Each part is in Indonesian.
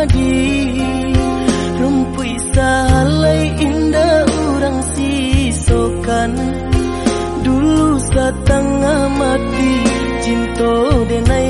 pagi rumpui salai indah orang sisokan. Dulu satang mati cinta denai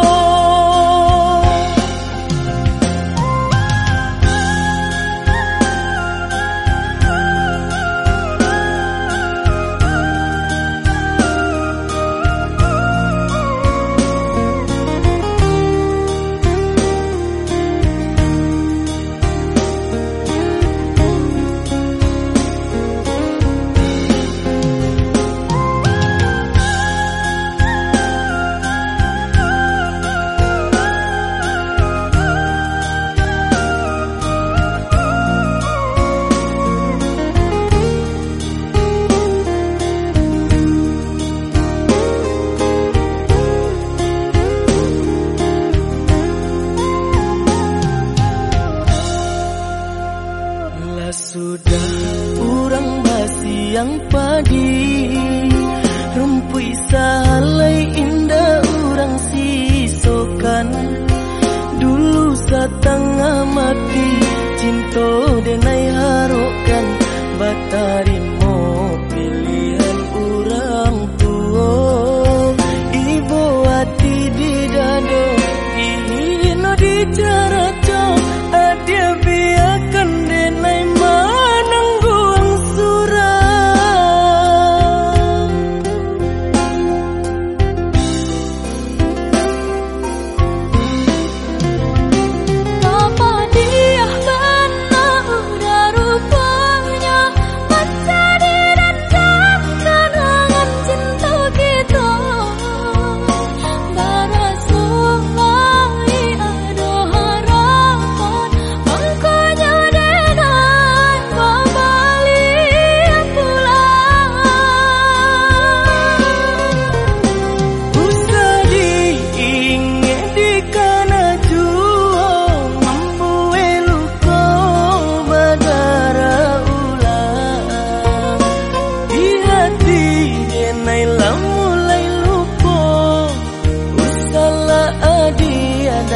Yang pagi, Rumpui salai indah orang sisokan. Dulu satang mati cinta denai harokan. Batari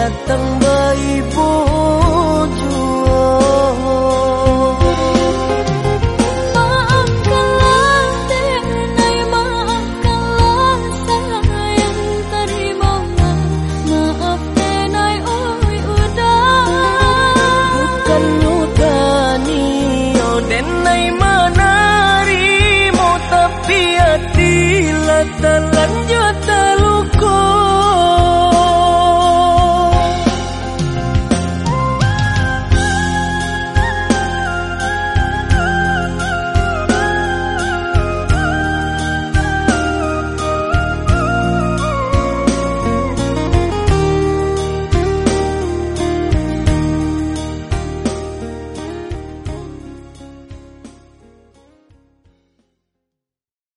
datang bayi bu